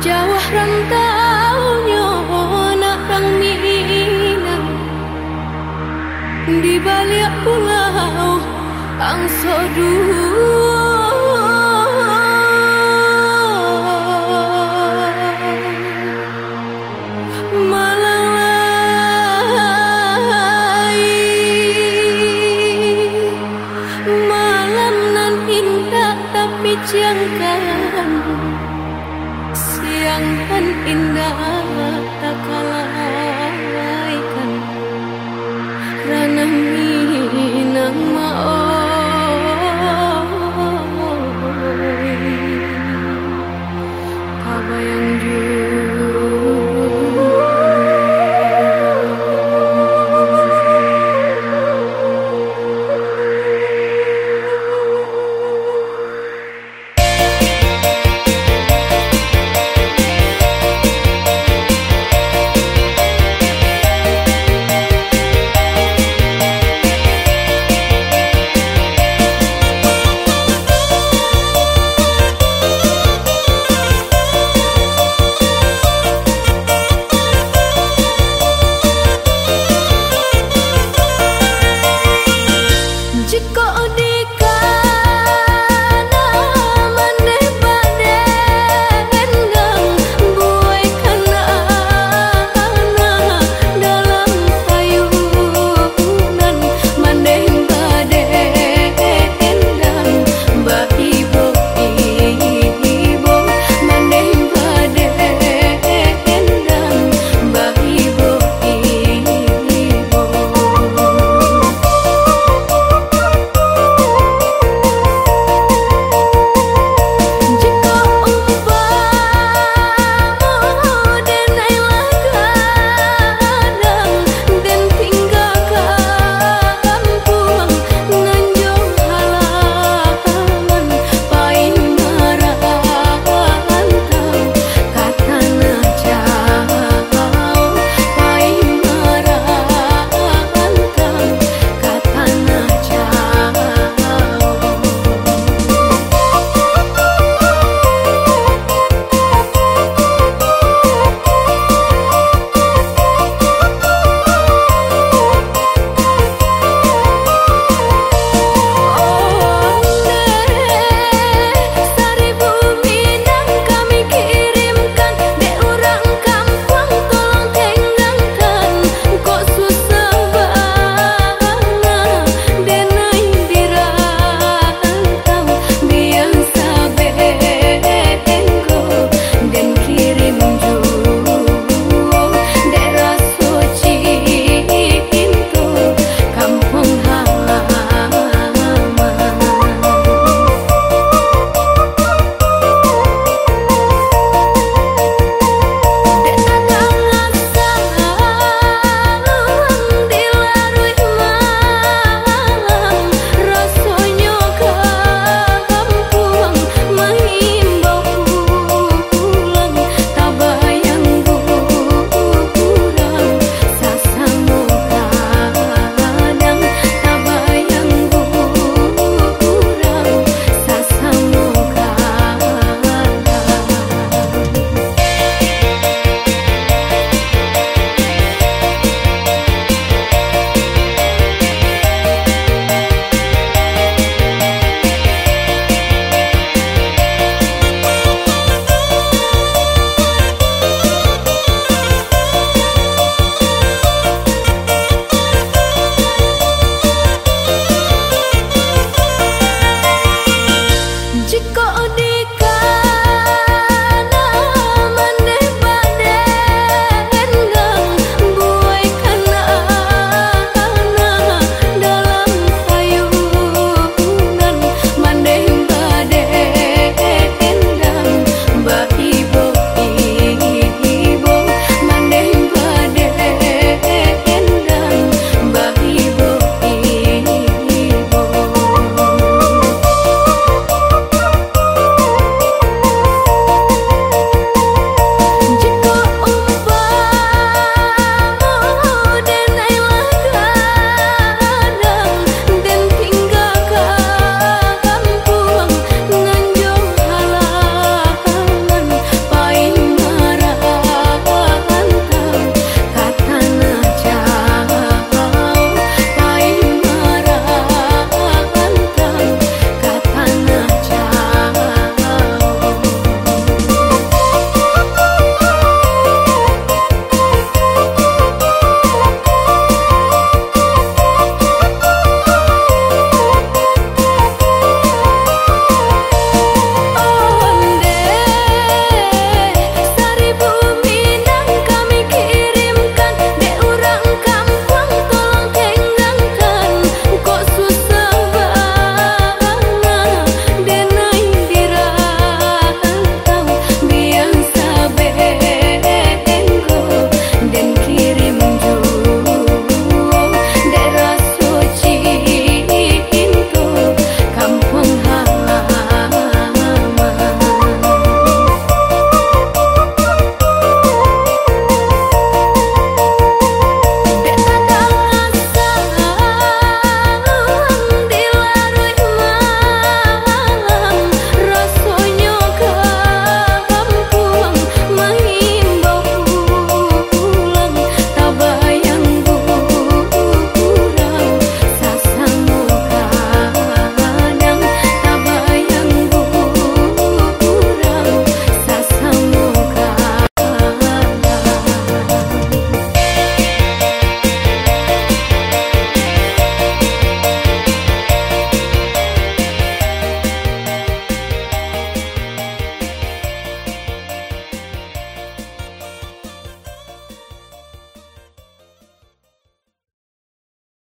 jawah rantau nyona ranginang di balik pulau angso dua. Malam nan indah tapi jangkamu Kan indah tak kalahkan Ranah